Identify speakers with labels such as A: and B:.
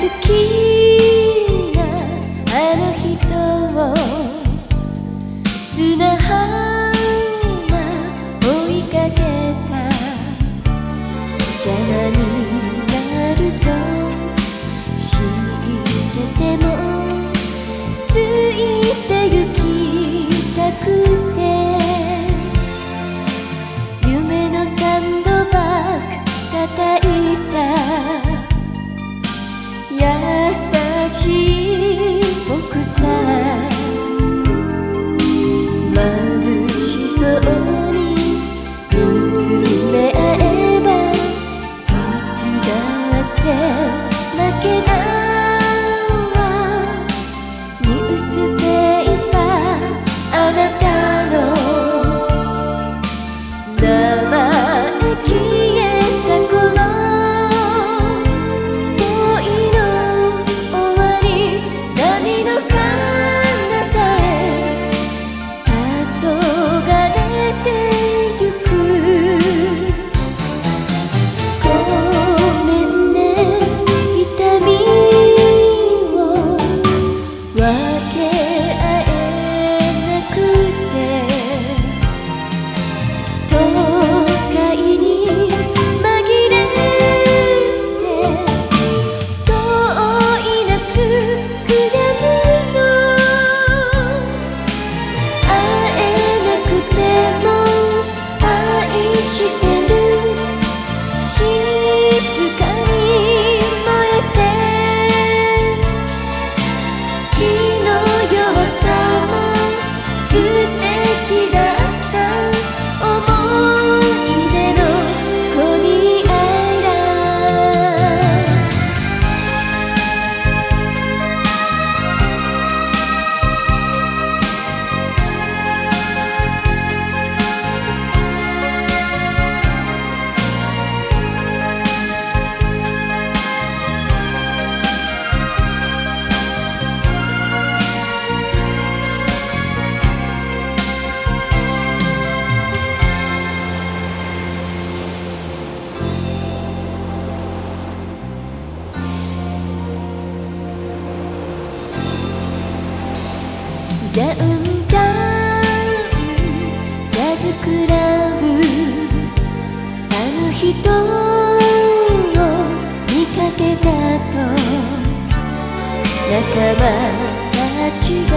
A: 好きなあの人を砂浜追いかけた邪魔になると知っててもついて行きたくて夢のサンドバッグ叩いて care. ダウンタウンジャズクラブあの人を見かけたと仲間たちは